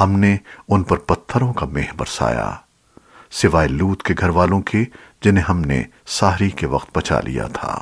ہم نے ان پر پتھروں کا مہ برسایا، سوائے لوت کے گھر والوں کے، جنہیں ہم نے ساحری کے وقت بچا لیا تھا۔